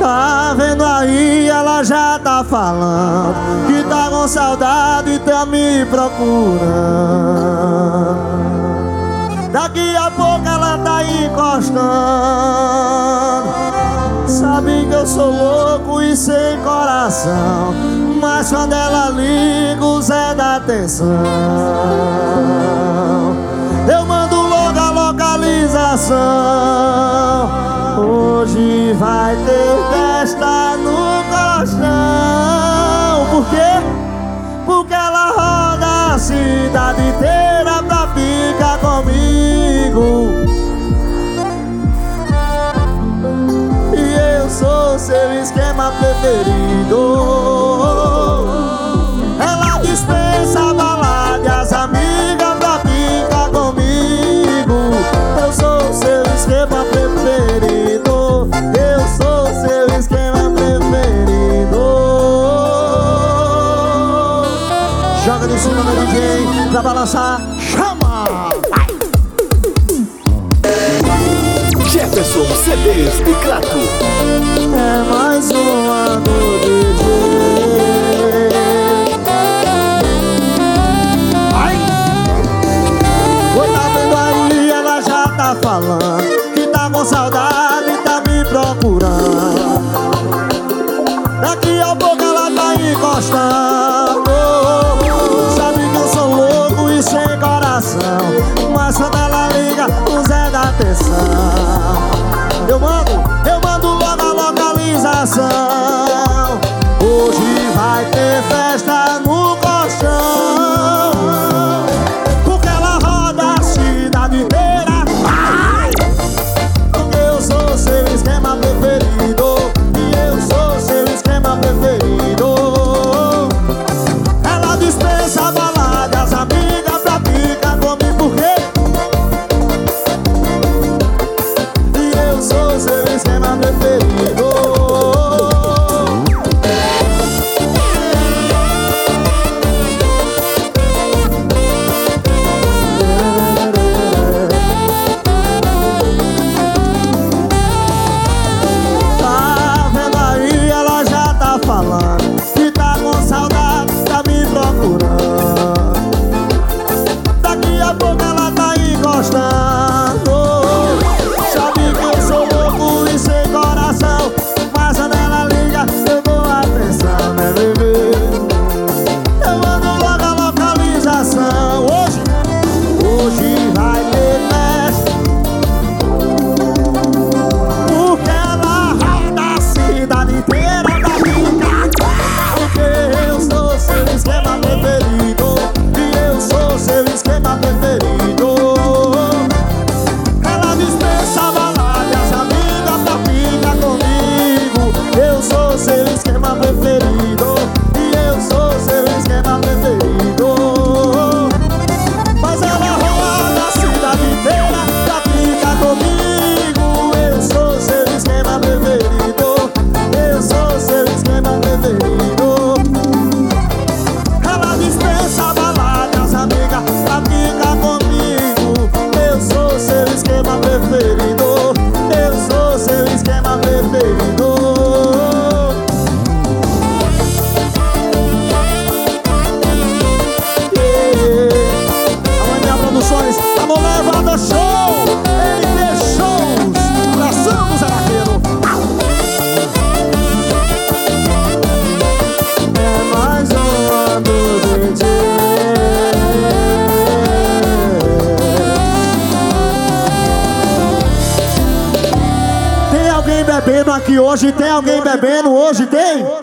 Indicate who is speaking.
Speaker 1: Tá vendo aí, ela já tá falando Que tá com saudade e tá me procurando. Daqui a pouco ela tá encostando. Sabe que eu sou louco e sem coração Mas quando ela liga, o Zé dá atenção. Eu mando logo a localização E eu sou seu esquema preferido. Ela dispensa a balada e as amigas pra ficar comigo. Eu sou seu esquema preferido. Eu sou seu esquema preferido. Joga de cima no DJ pra balançar. Chama!
Speaker 2: Jefferson CDs e Crato.
Speaker 1: É mais uma do DJ Ai! Oi, tá vendo aí, ela já tá falando Que tá com saudade e tá me procurando Daqui a pouco ela tá encostando Sabe que eu sou louco e sem coração Mas quando show, LP Shows, abração do Zé Vaqueiro. É mais uma do DJ. Tem alguém bebendo aqui hoje? Tem alguém bebendo hoje? Tem?